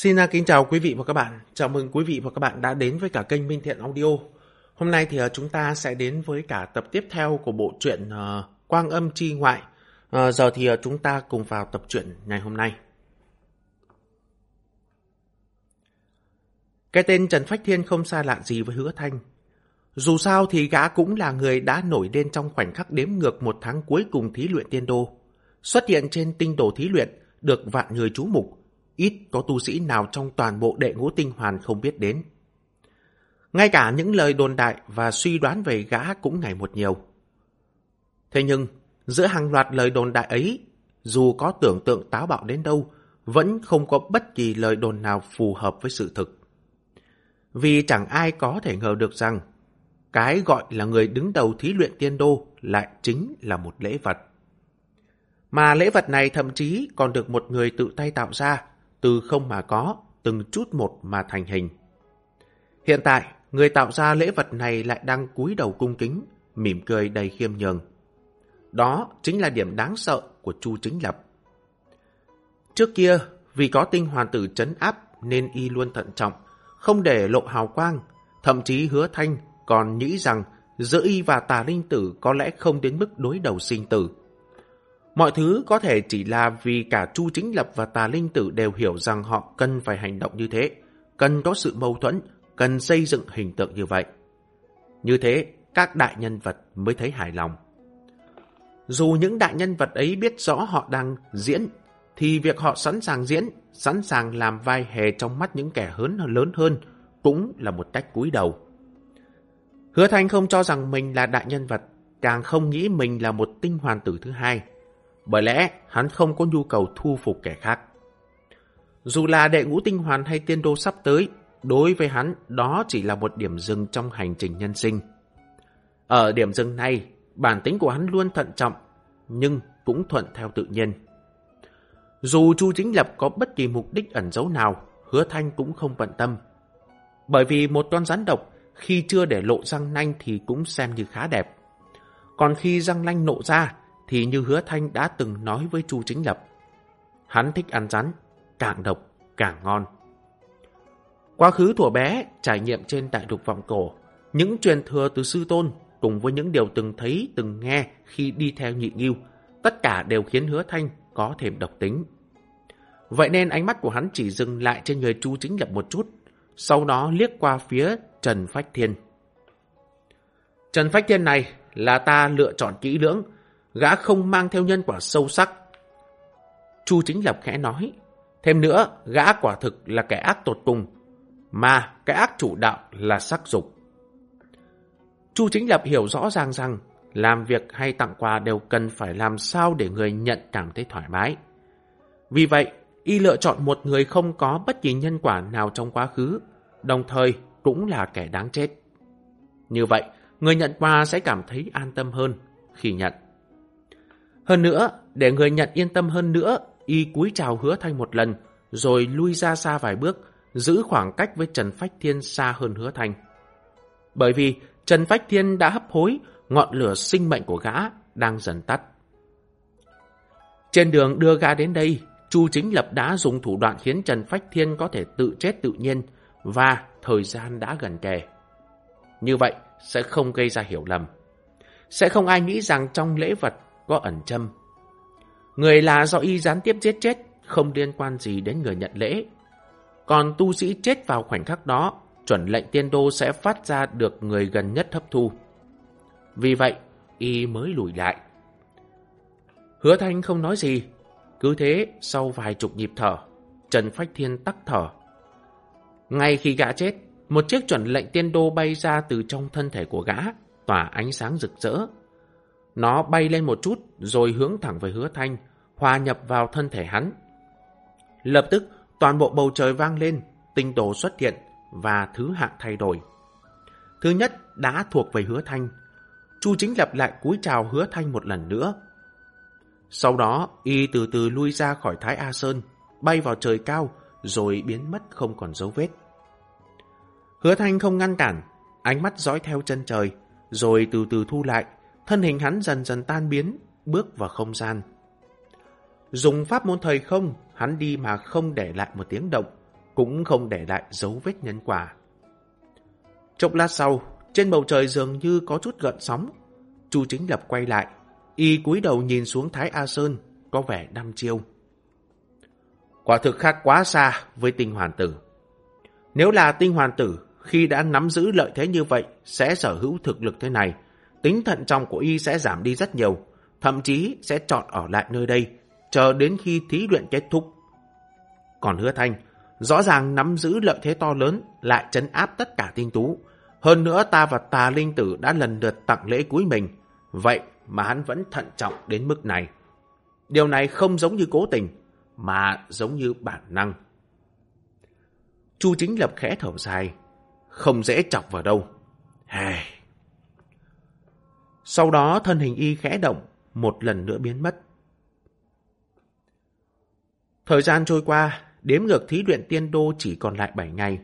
Xin à, kính chào quý vị và các bạn. Chào mừng quý vị và các bạn đã đến với cả kênh Minh Thiện Audio. Hôm nay thì à, chúng ta sẽ đến với cả tập tiếp theo của bộ truyện à, Quang Âm Chi Ngoại. Giờ thì chúng ta cùng vào tập truyện ngày hôm nay. Cái tên Trần Phách Thiên không xa lạ gì với Hứa Thanh. Dù sao thì gã cũng là người đã nổi lên trong khoảnh khắc đếm ngược một tháng cuối cùng thí luyện tiên đô. Xuất hiện trên tinh đồ thí luyện, được vạn người chú mục. Ít có tu sĩ nào trong toàn bộ đệ ngũ tinh hoàn không biết đến. Ngay cả những lời đồn đại và suy đoán về gã cũng ngày một nhiều. Thế nhưng, giữa hàng loạt lời đồn đại ấy, dù có tưởng tượng táo bạo đến đâu, vẫn không có bất kỳ lời đồn nào phù hợp với sự thực. Vì chẳng ai có thể ngờ được rằng cái gọi là người đứng đầu thí luyện tiên đô lại chính là một lễ vật. Mà lễ vật này thậm chí còn được một người tự tay tạo ra, từ không mà có, từng chút một mà thành hình. Hiện tại, người tạo ra lễ vật này lại đang cúi đầu cung kính, mỉm cười đầy khiêm nhường. Đó chính là điểm đáng sợ của Chu Chính Lập. Trước kia, vì có tinh hoàn tử chấn áp nên y luôn thận trọng, không để lộ hào quang, thậm chí hứa thanh còn nghĩ rằng giữa y và tà linh tử có lẽ không đến mức đối đầu sinh tử. Mọi thứ có thể chỉ là vì cả Chu Chính Lập và Tà Linh Tử đều hiểu rằng họ cần phải hành động như thế, cần có sự mâu thuẫn, cần xây dựng hình tượng như vậy. Như thế, các đại nhân vật mới thấy hài lòng. Dù những đại nhân vật ấy biết rõ họ đang diễn, thì việc họ sẵn sàng diễn, sẵn sàng làm vai hề trong mắt những kẻ hớn lớn hơn, cũng là một cách cúi đầu. Hứa Thanh không cho rằng mình là đại nhân vật, càng không nghĩ mình là một tinh hoàn tử thứ hai. Bởi lẽ hắn không có nhu cầu thu phục kẻ khác. Dù là đệ ngũ tinh hoàn hay tiên đô sắp tới, đối với hắn đó chỉ là một điểm dừng trong hành trình nhân sinh. Ở điểm dừng này, bản tính của hắn luôn thận trọng, nhưng cũng thuận theo tự nhiên. Dù Chu Chính Lập có bất kỳ mục đích ẩn giấu nào, hứa thanh cũng không bận tâm. Bởi vì một con rắn độc, khi chưa để lộ răng nanh thì cũng xem như khá đẹp. Còn khi răng nanh nộ ra, thì như hứa thanh đã từng nói với Chu Chính Lập. Hắn thích ăn rắn, càng độc, càng ngon. Quá khứ thuở bé, trải nghiệm trên đại lục vọng cổ, những truyền thừa từ sư tôn cùng với những điều từng thấy, từng nghe khi đi theo nhị nghiêu, tất cả đều khiến hứa thanh có thêm độc tính. Vậy nên ánh mắt của hắn chỉ dừng lại trên người Chu Chính Lập một chút, sau đó liếc qua phía Trần Phách Thiên. Trần Phách Thiên này là ta lựa chọn kỹ lưỡng, gã không mang theo nhân quả sâu sắc. Chu Chính Lập khẽ nói, thêm nữa, gã quả thực là kẻ ác tột cùng, mà cái ác chủ đạo là sắc dục. Chu Chính Lập hiểu rõ ràng rằng, làm việc hay tặng quà đều cần phải làm sao để người nhận cảm thấy thoải mái. Vì vậy, y lựa chọn một người không có bất kỳ nhân quả nào trong quá khứ, đồng thời cũng là kẻ đáng chết. Như vậy, người nhận quà sẽ cảm thấy an tâm hơn khi nhận. Hơn nữa, để người nhận yên tâm hơn nữa, y cúi chào hứa thanh một lần, rồi lui ra xa vài bước, giữ khoảng cách với Trần Phách Thiên xa hơn hứa thanh. Bởi vì Trần Phách Thiên đã hấp hối, ngọn lửa sinh mệnh của gã đang dần tắt. Trên đường đưa gã đến đây, Chu Chính Lập đã dùng thủ đoạn khiến Trần Phách Thiên có thể tự chết tự nhiên và thời gian đã gần kề. Như vậy sẽ không gây ra hiểu lầm. Sẽ không ai nghĩ rằng trong lễ vật có ẩn châm. Người là do y gián tiếp giết chết, không liên quan gì đến người nhận lễ. Còn tu sĩ chết vào khoảnh khắc đó, chuẩn lệnh tiên đô sẽ phát ra được người gần nhất hấp thu. Vì vậy, y mới lùi lại. Hứa Thanh không nói gì. Cứ thế, sau vài chục nhịp thở, Trần Phách Thiên tắc thở. Ngay khi gã chết, một chiếc chuẩn lệnh tiên đô bay ra từ trong thân thể của gã, tỏa ánh sáng rực rỡ, nó bay lên một chút rồi hướng thẳng về hứa thanh, hòa nhập vào thân thể hắn. Lập tức, toàn bộ bầu trời vang lên, tinh đồ xuất hiện và thứ hạng thay đổi. Thứ nhất đã thuộc về hứa thanh. Chu chính lập lại cúi chào hứa thanh một lần nữa. Sau đó, y từ từ lui ra khỏi Thái A Sơn, bay vào trời cao, rồi biến mất không còn dấu vết. Hứa thanh không ngăn cản, ánh mắt dõi theo chân trời, rồi từ từ thu lại, thân hình hắn dần dần tan biến, bước vào không gian. Dùng pháp môn thời không, hắn đi mà không để lại một tiếng động, cũng không để lại dấu vết nhân quả. Chốc lát sau, trên bầu trời dường như có chút gợn sóng. Chu Chính Lập quay lại, y cúi đầu nhìn xuống Thái A Sơn, có vẻ đăm chiêu. Quả thực khác quá xa với tinh hoàn tử. Nếu là tinh hoàn tử, khi đã nắm giữ lợi thế như vậy, sẽ sở hữu thực lực thế này, tính thận trọng của y sẽ giảm đi rất nhiều, thậm chí sẽ chọn ở lại nơi đây, chờ đến khi thí luyện kết thúc. Còn hứa thanh, rõ ràng nắm giữ lợi thế to lớn, lại chấn áp tất cả tinh tú. Hơn nữa ta và tà linh tử đã lần lượt tặng lễ cuối mình, vậy mà hắn vẫn thận trọng đến mức này. Điều này không giống như cố tình, mà giống như bản năng. Chu chính lập khẽ thở dài, không dễ chọc vào đâu. Hey. Sau đó thân hình y khẽ động, một lần nữa biến mất. Thời gian trôi qua, đếm ngược thí luyện tiên đô chỉ còn lại 7 ngày.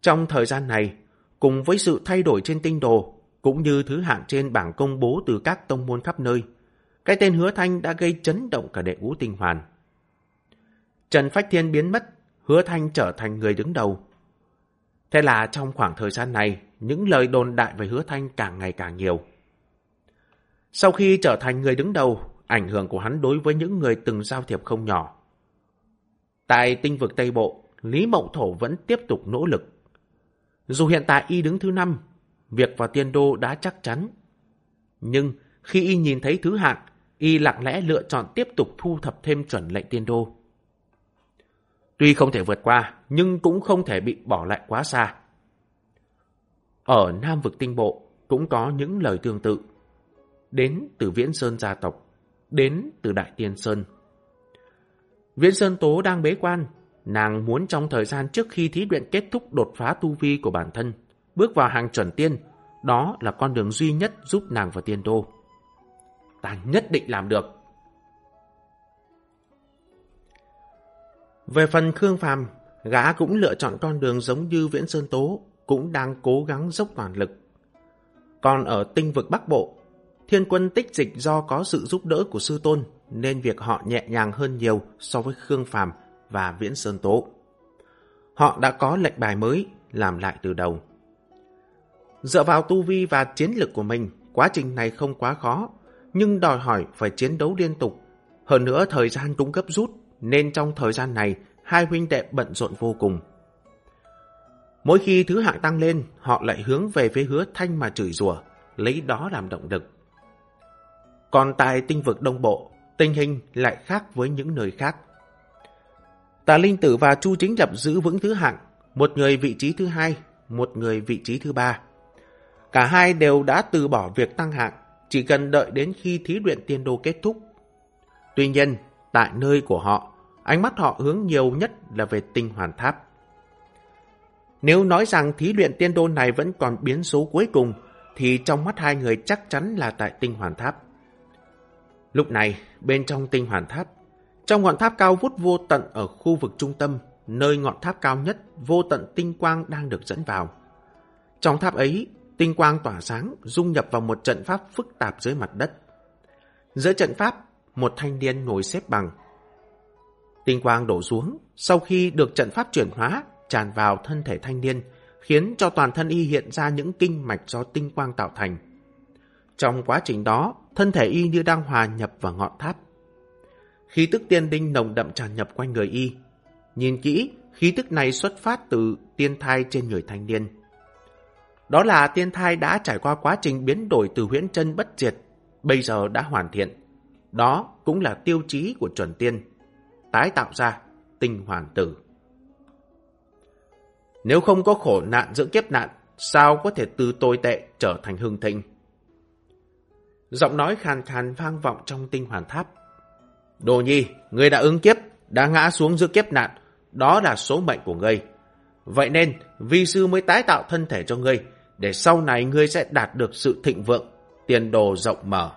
Trong thời gian này, cùng với sự thay đổi trên tinh đồ, cũng như thứ hạng trên bảng công bố từ các tông môn khắp nơi, cái tên hứa thanh đã gây chấn động cả đệ ngũ tinh hoàn. Trần Phách Thiên biến mất, hứa thanh trở thành người đứng đầu. Thế là trong khoảng thời gian này, những lời đồn đại về hứa thanh càng ngày càng nhiều. Sau khi trở thành người đứng đầu, ảnh hưởng của hắn đối với những người từng giao thiệp không nhỏ. Tại tinh vực Tây Bộ, Lý mậu Thổ vẫn tiếp tục nỗ lực. Dù hiện tại y đứng thứ năm, việc vào tiên đô đã chắc chắn. Nhưng khi y nhìn thấy thứ hạng, y lặng lẽ lựa chọn tiếp tục thu thập thêm chuẩn lệnh tiên đô. Tuy không thể vượt qua, nhưng cũng không thể bị bỏ lại quá xa. Ở Nam vực tinh bộ cũng có những lời tương tự. Đến từ Viễn Sơn gia tộc, đến từ Đại Tiên Sơn. Viễn Sơn Tố đang bế quan, nàng muốn trong thời gian trước khi thí luyện kết thúc đột phá tu vi của bản thân, bước vào hàng chuẩn tiên, đó là con đường duy nhất giúp nàng vào tiên đô. Ta nhất định làm được. Về phần Khương Phàm, gã cũng lựa chọn con đường giống như Viễn Sơn Tố, cũng đang cố gắng dốc toàn lực. Còn ở tinh vực Bắc Bộ, thiên quân tích dịch do có sự giúp đỡ của sư tôn, nên việc họ nhẹ nhàng hơn nhiều so với Khương Phàm và Viễn Sơn Tố. Họ đã có lệnh bài mới, làm lại từ đầu. Dựa vào tu vi và chiến lực của mình, quá trình này không quá khó, nhưng đòi hỏi phải chiến đấu liên tục. Hơn nữa thời gian cũng gấp rút, nên trong thời gian này, hai huynh đệ bận rộn vô cùng. Mỗi khi thứ hạng tăng lên, họ lại hướng về phía hứa thanh mà chửi rủa, lấy đó làm động lực. Còn tại tinh vực Đông Bộ, tình hình lại khác với những nơi khác. Tà Linh Tử và Chu Chính Lập giữ vững thứ hạng, một người vị trí thứ hai, một người vị trí thứ ba. Cả hai đều đã từ bỏ việc tăng hạng, chỉ cần đợi đến khi thí luyện tiên đô kết thúc. Tuy nhiên, tại nơi của họ, ánh mắt họ hướng nhiều nhất là về tinh hoàn tháp. Nếu nói rằng thí luyện tiên đô này vẫn còn biến số cuối cùng, thì trong mắt hai người chắc chắn là tại tinh hoàn tháp. Lúc này, bên trong tinh hoàn tháp, trong ngọn tháp cao vút vô tận ở khu vực trung tâm, nơi ngọn tháp cao nhất, vô tận tinh quang đang được dẫn vào. Trong tháp ấy, tinh quang tỏa sáng, dung nhập vào một trận pháp phức tạp dưới mặt đất. Giữa trận pháp, một thanh niên ngồi xếp bằng. Tinh quang đổ xuống, sau khi được trận pháp chuyển hóa, tràn vào thân thể thanh niên, khiến cho toàn thân y hiện ra những kinh mạch do tinh quang tạo thành. Trong quá trình đó, thân thể y như đang hòa nhập vào ngọn tháp. Khí tức tiên đinh nồng đậm tràn nhập quanh người y. Nhìn kỹ, khí tức này xuất phát từ tiên thai trên người thanh niên. Đó là tiên thai đã trải qua quá trình biến đổi từ huyễn chân bất diệt, bây giờ đã hoàn thiện. Đó cũng là tiêu chí của chuẩn tiên, tái tạo ra tinh hoàn tử. Nếu không có khổ nạn giữa kiếp nạn, sao có thể từ tồi tệ trở thành hưng thịnh? Giọng nói khàn khàn vang vọng trong tinh hoàn tháp. Đồ nhi, ngươi đã ứng kiếp, đã ngã xuống giữa kiếp nạn, đó là số mệnh của ngươi. Vậy nên, vi sư mới tái tạo thân thể cho ngươi, để sau này ngươi sẽ đạt được sự thịnh vượng, tiền đồ rộng mở.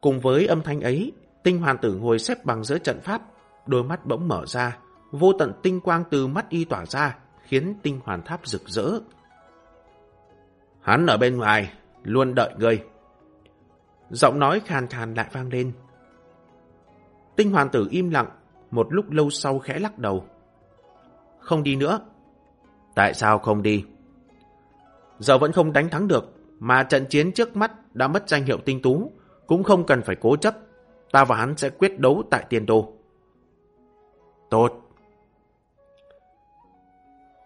Cùng với âm thanh ấy, tinh hoàn tử ngồi xếp bằng giữa trận pháp, đôi mắt bỗng mở ra, vô tận tinh quang từ mắt y tỏa ra, khiến tinh hoàn tháp rực rỡ. Hắn ở bên ngoài, luôn đợi ngươi. Giọng nói khàn khàn lại vang lên. Tinh hoàn tử im lặng, một lúc lâu sau khẽ lắc đầu, không đi nữa. Tại sao không đi? Giờ vẫn không đánh thắng được, mà trận chiến trước mắt đã mất danh hiệu tinh tú, cũng không cần phải cố chấp. Ta và hắn sẽ quyết đấu tại tiền đô. Tốt.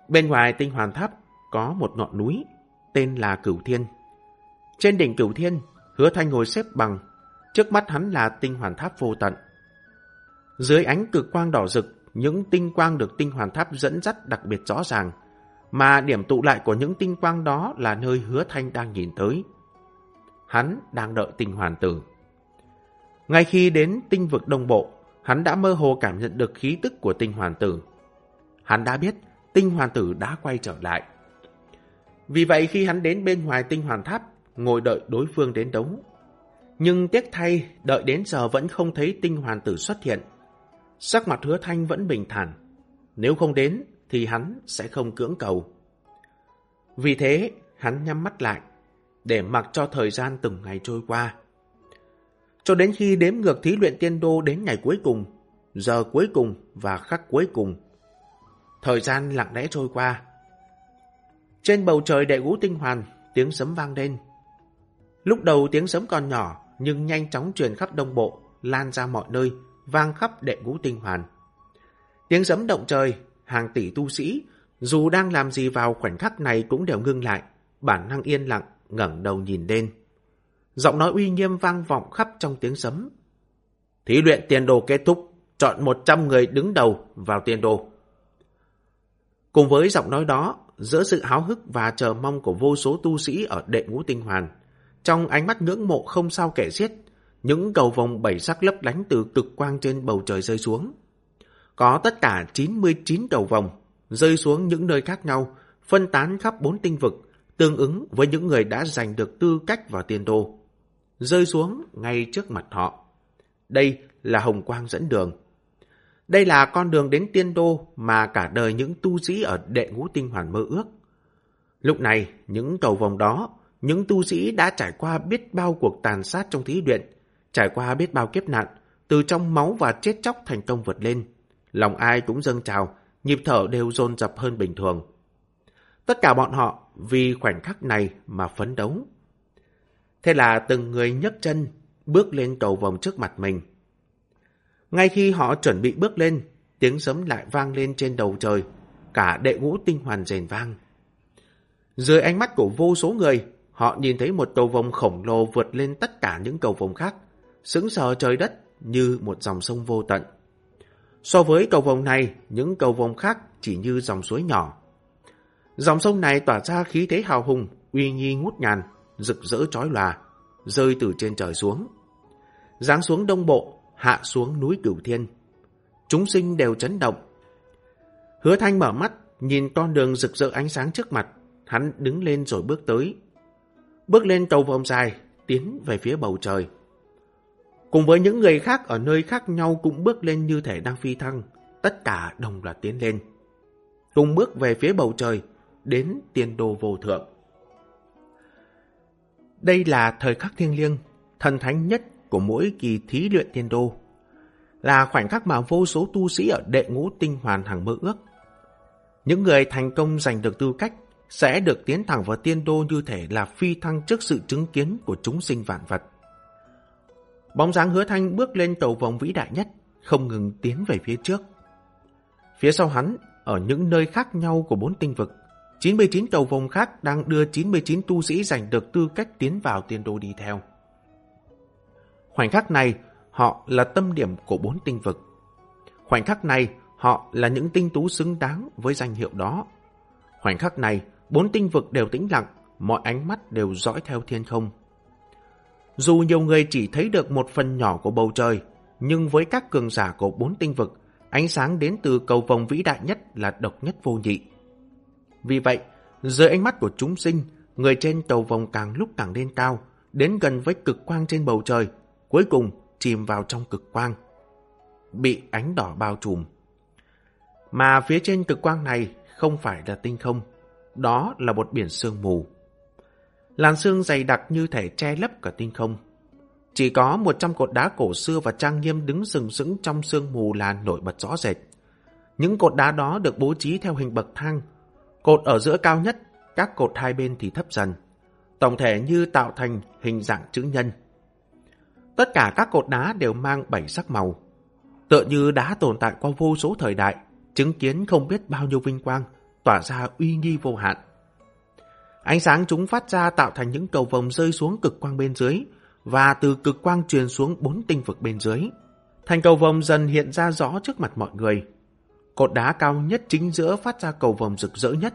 Bên ngoài tinh hoàn tháp có một ngọn núi, tên là Cửu Thiên. Trên đỉnh Cửu Thiên, hứa thanh ngồi xếp bằng, trước mắt hắn là tinh hoàn tháp vô tận. Dưới ánh cực quang đỏ rực, những tinh quang được tinh hoàn tháp dẫn dắt đặc biệt rõ ràng, mà điểm tụ lại của những tinh quang đó là nơi hứa thanh đang nhìn tới. Hắn đang đợi tinh hoàn tử. Ngay khi đến tinh vực đông bộ, hắn đã mơ hồ cảm nhận được khí tức của tinh hoàn tử. Hắn đã biết tinh hoàn tử đã quay trở lại. Vì vậy khi hắn đến bên ngoài tinh hoàn tháp, ngồi đợi đối phương đến đấu. Nhưng tiếc thay, đợi đến giờ vẫn không thấy tinh hoàn tử xuất hiện. Sắc mặt hứa thanh vẫn bình thản. Nếu không đến, thì hắn sẽ không cưỡng cầu. Vì thế, hắn nhắm mắt lại, để mặc cho thời gian từng ngày trôi qua. Cho đến khi đếm ngược thí luyện tiên đô đến ngày cuối cùng, giờ cuối cùng và khắc cuối cùng. Thời gian lặng lẽ trôi qua. Trên bầu trời đệ ngũ tinh hoàn, tiếng sấm vang lên. Lúc đầu tiếng sấm còn nhỏ, nhưng nhanh chóng truyền khắp đông bộ, lan ra mọi nơi, vang khắp đệ ngũ tinh hoàn. Tiếng sấm động trời, hàng tỷ tu sĩ, dù đang làm gì vào khoảnh khắc này cũng đều ngưng lại, bản năng yên lặng, ngẩng đầu nhìn lên. Giọng nói uy nghiêm vang vọng khắp trong tiếng sấm. Thí luyện tiền đồ kết thúc, chọn 100 người đứng đầu vào tiền đồ. Cùng với giọng nói đó, giữa sự háo hức và chờ mong của vô số tu sĩ ở đệ ngũ tinh hoàn, trong ánh mắt ngưỡng mộ không sao kể xiết, những cầu vòng bảy sắc lấp lánh từ cực quang trên bầu trời rơi xuống. Có tất cả 99 cầu vòng, rơi xuống những nơi khác nhau, phân tán khắp bốn tinh vực, tương ứng với những người đã giành được tư cách vào tiền đô. Rơi xuống ngay trước mặt họ. Đây là hồng quang dẫn đường. Đây là con đường đến tiên đô mà cả đời những tu sĩ ở đệ ngũ tinh hoàn mơ ước. Lúc này, những cầu vòng đó, những tu sĩ đã trải qua biết bao cuộc tàn sát trong thí luyện, trải qua biết bao kiếp nạn, từ trong máu và chết chóc thành công vượt lên. Lòng ai cũng dâng trào, nhịp thở đều dồn dập hơn bình thường. Tất cả bọn họ vì khoảnh khắc này mà phấn đấu. Thế là từng người nhấc chân, bước lên cầu vòng trước mặt mình. Ngay khi họ chuẩn bị bước lên, tiếng sấm lại vang lên trên đầu trời, cả đệ ngũ tinh hoàn rền vang. Dưới ánh mắt của vô số người, họ nhìn thấy một cầu vồng khổng lồ vượt lên tất cả những cầu vồng khác, sững sờ trời đất như một dòng sông vô tận. So với cầu vồng này, những cầu vồng khác chỉ như dòng suối nhỏ. Dòng sông này tỏa ra khí thế hào hùng, uy nghi ngút ngàn, rực rỡ trói lòa, rơi từ trên trời xuống. Giáng xuống đông bộ, hạ xuống núi cửu thiên. Chúng sinh đều chấn động. Hứa thanh mở mắt, nhìn con đường rực rỡ ánh sáng trước mặt, hắn đứng lên rồi bước tới. Bước lên cầu vòng dài, tiến về phía bầu trời. Cùng với những người khác ở nơi khác nhau cũng bước lên như thể đang phi thăng, tất cả đồng loạt tiến lên. Cùng bước về phía bầu trời, đến tiên đô vô thượng. Đây là thời khắc thiêng liêng, thần thánh nhất của mỗi kỳ thí luyện tiên đô. Là khoảnh khắc mà vô số tu sĩ ở đệ ngũ tinh hoàn hàng mơ ước. Những người thành công giành được tư cách sẽ được tiến thẳng vào tiên đô như thể là phi thăng trước sự chứng kiến của chúng sinh vạn vật. Bóng dáng hứa thanh bước lên cầu vòng vĩ đại nhất, không ngừng tiến về phía trước. Phía sau hắn, ở những nơi khác nhau của bốn tinh vực, 99 cầu vòng khác đang đưa 99 tu sĩ giành được tư cách tiến vào tiên đô đi theo. Khoảnh khắc này, họ là tâm điểm của bốn tinh vực. Khoảnh khắc này, họ là những tinh tú xứng đáng với danh hiệu đó. Khoảnh khắc này, bốn tinh vực đều tĩnh lặng, mọi ánh mắt đều dõi theo thiên không. Dù nhiều người chỉ thấy được một phần nhỏ của bầu trời, nhưng với các cường giả của bốn tinh vực, ánh sáng đến từ cầu vòng vĩ đại nhất là độc nhất vô nhị. Vì vậy, dưới ánh mắt của chúng sinh, người trên cầu vòng càng lúc càng lên cao, đến gần với cực quang trên bầu trời, cuối cùng chìm vào trong cực quang, bị ánh đỏ bao trùm. Mà phía trên cực quang này không phải là tinh không, đó là một biển sương mù. Làn sương dày đặc như thể che lấp cả tinh không. Chỉ có một trăm cột đá cổ xưa và trang nghiêm đứng sừng sững trong sương mù là nổi bật rõ rệt. Những cột đá đó được bố trí theo hình bậc thang. Cột ở giữa cao nhất, các cột hai bên thì thấp dần. Tổng thể như tạo thành hình dạng chữ nhân. Tất cả các cột đá đều mang bảy sắc màu. Tựa như đã tồn tại qua vô số thời đại, chứng kiến không biết bao nhiêu vinh quang, tỏa ra uy nghi vô hạn. Ánh sáng chúng phát ra tạo thành những cầu vồng rơi xuống cực quang bên dưới, và từ cực quang truyền xuống bốn tinh vực bên dưới. Thành cầu vồng dần hiện ra rõ trước mặt mọi người. Cột đá cao nhất chính giữa phát ra cầu vồng rực rỡ nhất.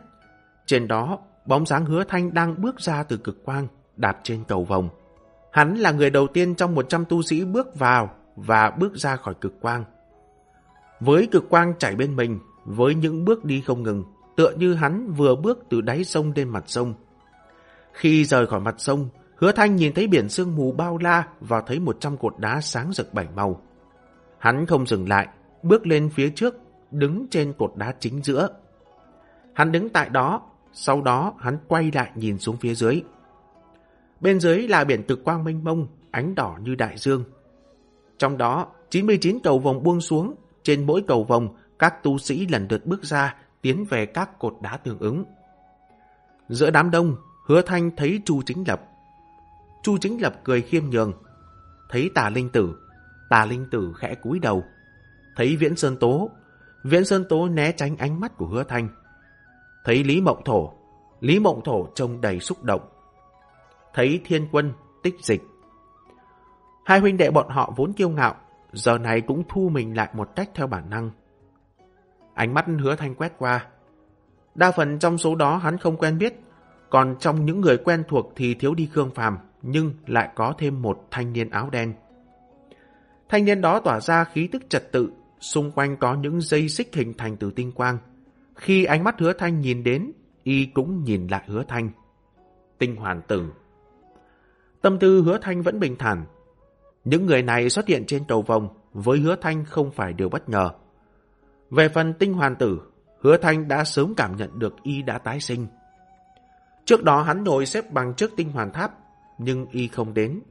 Trên đó, bóng dáng hứa thanh đang bước ra từ cực quang, đạp trên cầu vồng. Hắn là người đầu tiên trong 100 tu sĩ bước vào và bước ra khỏi cực quang. Với cực quang chảy bên mình, với những bước đi không ngừng, tựa như hắn vừa bước từ đáy sông lên mặt sông. Khi rời khỏi mặt sông, hứa thanh nhìn thấy biển sương mù bao la và thấy 100 cột đá sáng rực bảy màu. Hắn không dừng lại, bước lên phía trước, đứng trên cột đá chính giữa. Hắn đứng tại đó, sau đó hắn quay lại nhìn xuống phía dưới. Bên dưới là biển cực quang mênh mông, ánh đỏ như đại dương. Trong đó, 99 cầu vòng buông xuống, trên mỗi cầu vòng, các tu sĩ lần lượt bước ra, tiến về các cột đá tương ứng. Giữa đám đông, hứa thanh thấy Chu Chính Lập. Chu Chính Lập cười khiêm nhường. Thấy tà linh tử, tà linh tử khẽ cúi đầu. Thấy Viễn Sơn Tố, Viễn Sơn Tố né tránh ánh mắt của hứa thanh. Thấy Lý Mộng Thổ, Lý Mộng Thổ trông đầy xúc động. Thấy Thiên Quân, tích dịch. Hai huynh đệ bọn họ vốn kiêu ngạo, giờ này cũng thu mình lại một cách theo bản năng. Ánh mắt hứa thanh quét qua. Đa phần trong số đó hắn không quen biết, còn trong những người quen thuộc thì thiếu đi Khương Phàm, nhưng lại có thêm một thanh niên áo đen. Thanh niên đó tỏa ra khí tức trật tự, xung quanh có những dây xích hình thành từ tinh quang. Khi ánh mắt hứa thanh nhìn đến, y cũng nhìn lại hứa thanh. Tinh hoàn tử. Tâm tư hứa thanh vẫn bình thản. Những người này xuất hiện trên cầu vòng với hứa thanh không phải điều bất ngờ. Về phần tinh hoàn tử, hứa thanh đã sớm cảm nhận được y đã tái sinh. Trước đó hắn ngồi xếp bằng trước tinh hoàn tháp, nhưng y không đến.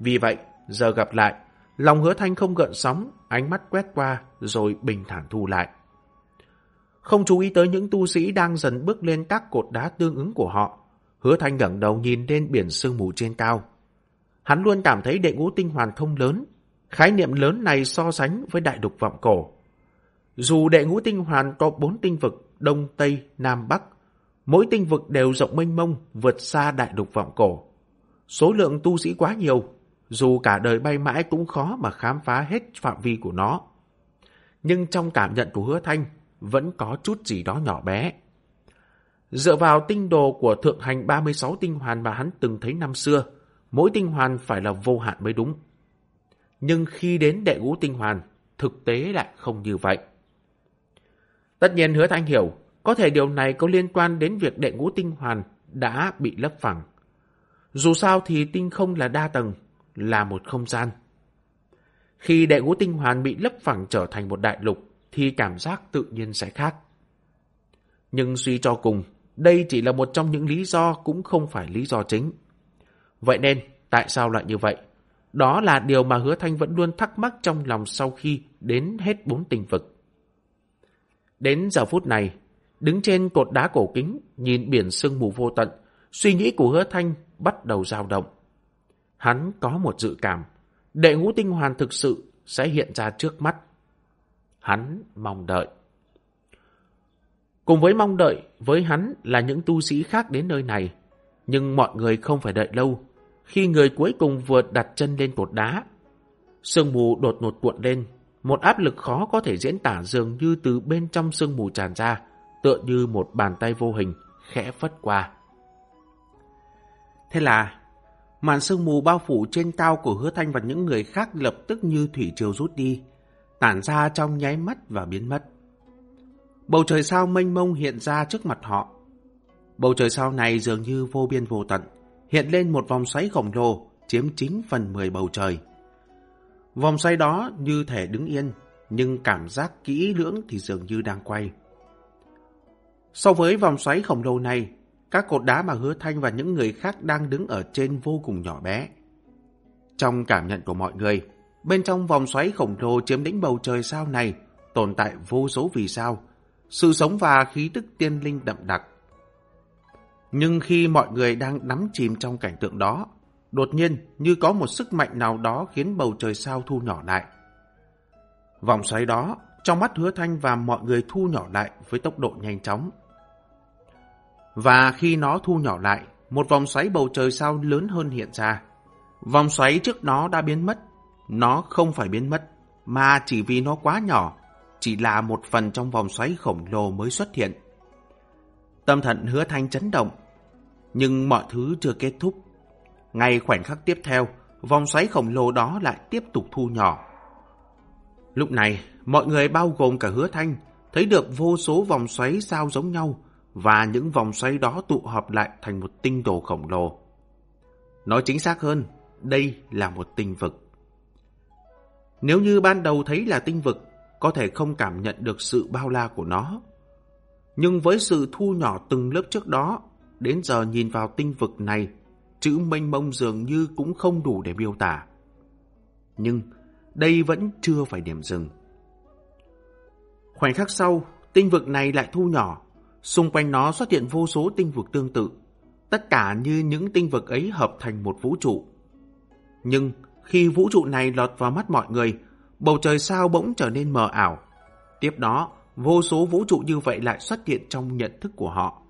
Vì vậy, giờ gặp lại, lòng hứa thanh không gợn sóng, ánh mắt quét qua rồi bình thản thu lại. Không chú ý tới những tu sĩ đang dần bước lên các cột đá tương ứng của họ, hứa thanh ngẩng đầu nhìn lên biển sương mù trên cao. Hắn luôn cảm thấy đệ ngũ tinh hoàn không lớn, khái niệm lớn này so sánh với đại đục vọng cổ. Dù đệ ngũ tinh hoàn có bốn tinh vực Đông, Tây, Nam, Bắc, mỗi tinh vực đều rộng mênh mông vượt xa đại đục vọng cổ. Số lượng tu sĩ quá nhiều, dù cả đời bay mãi cũng khó mà khám phá hết phạm vi của nó. Nhưng trong cảm nhận của hứa thanh, vẫn có chút gì đó nhỏ bé. Dựa vào tinh đồ của thượng hành 36 tinh hoàn mà hắn từng thấy năm xưa, mỗi tinh hoàn phải là vô hạn mới đúng. Nhưng khi đến đệ ngũ tinh hoàn, thực tế lại không như vậy. Tất nhiên hứa thanh hiểu, có thể điều này có liên quan đến việc đệ ngũ tinh hoàn đã bị lấp phẳng. Dù sao thì tinh không là đa tầng, là một không gian. Khi đệ ngũ tinh hoàn bị lấp phẳng trở thành một đại lục, thì cảm giác tự nhiên sẽ khác. Nhưng suy cho cùng, đây chỉ là một trong những lý do cũng không phải lý do chính. Vậy nên, tại sao lại như vậy? Đó là điều mà hứa thanh vẫn luôn thắc mắc trong lòng sau khi đến hết bốn tình vực. Đến giờ phút này, đứng trên cột đá cổ kính, nhìn biển sương mù vô tận, suy nghĩ của hứa thanh bắt đầu dao động. Hắn có một dự cảm, đệ ngũ tinh hoàn thực sự sẽ hiện ra trước mắt. Hắn mong đợi. Cùng với mong đợi, với hắn là những tu sĩ khác đến nơi này. Nhưng mọi người không phải đợi lâu. Khi người cuối cùng vừa đặt chân lên cột đá, sương mù đột ngột cuộn lên. Một áp lực khó có thể diễn tả dường như từ bên trong sương mù tràn ra, tựa như một bàn tay vô hình, khẽ phất qua. Thế là, màn sương mù bao phủ trên cao của hứa thanh và những người khác lập tức như thủy triều rút đi, tản ra trong nháy mắt và biến mất. Bầu trời sao mênh mông hiện ra trước mặt họ. Bầu trời sao này dường như vô biên vô tận, hiện lên một vòng xoáy khổng lồ, chiếm 9 phần 10 bầu trời. Vòng xoay đó như thể đứng yên, nhưng cảm giác kỹ lưỡng thì dường như đang quay. So với vòng xoáy khổng lồ này, các cột đá mà hứa thanh và những người khác đang đứng ở trên vô cùng nhỏ bé. Trong cảm nhận của mọi người, bên trong vòng xoáy khổng lồ chiếm lĩnh bầu trời sao này, tồn tại vô số vì sao, sự sống và khí tức tiên linh đậm đặc. Nhưng khi mọi người đang đắm chìm trong cảnh tượng đó, đột nhiên như có một sức mạnh nào đó khiến bầu trời sao thu nhỏ lại. Vòng xoáy đó, trong mắt hứa thanh và mọi người thu nhỏ lại với tốc độ nhanh chóng. Và khi nó thu nhỏ lại, một vòng xoáy bầu trời sao lớn hơn hiện ra. Vòng xoáy trước nó đã biến mất. Nó không phải biến mất, mà chỉ vì nó quá nhỏ, chỉ là một phần trong vòng xoáy khổng lồ mới xuất hiện. Tâm thần hứa thanh chấn động, nhưng mọi thứ chưa kết thúc. Ngay khoảnh khắc tiếp theo, vòng xoáy khổng lồ đó lại tiếp tục thu nhỏ. Lúc này, mọi người bao gồm cả hứa thanh, thấy được vô số vòng xoáy sao giống nhau, và những vòng xoáy đó tụ họp lại thành một tinh đồ khổng lồ. Nói chính xác hơn, đây là một tinh vực. Nếu như ban đầu thấy là tinh vực, có thể không cảm nhận được sự bao la của nó. Nhưng với sự thu nhỏ từng lớp trước đó, đến giờ nhìn vào tinh vực này, chữ mênh mông dường như cũng không đủ để miêu tả. Nhưng đây vẫn chưa phải điểm dừng. Khoảnh khắc sau, tinh vực này lại thu nhỏ, xung quanh nó xuất hiện vô số tinh vực tương tự, tất cả như những tinh vực ấy hợp thành một vũ trụ. Nhưng khi vũ trụ này lọt vào mắt mọi người, bầu trời sao bỗng trở nên mờ ảo. Tiếp đó, vô số vũ trụ như vậy lại xuất hiện trong nhận thức của họ.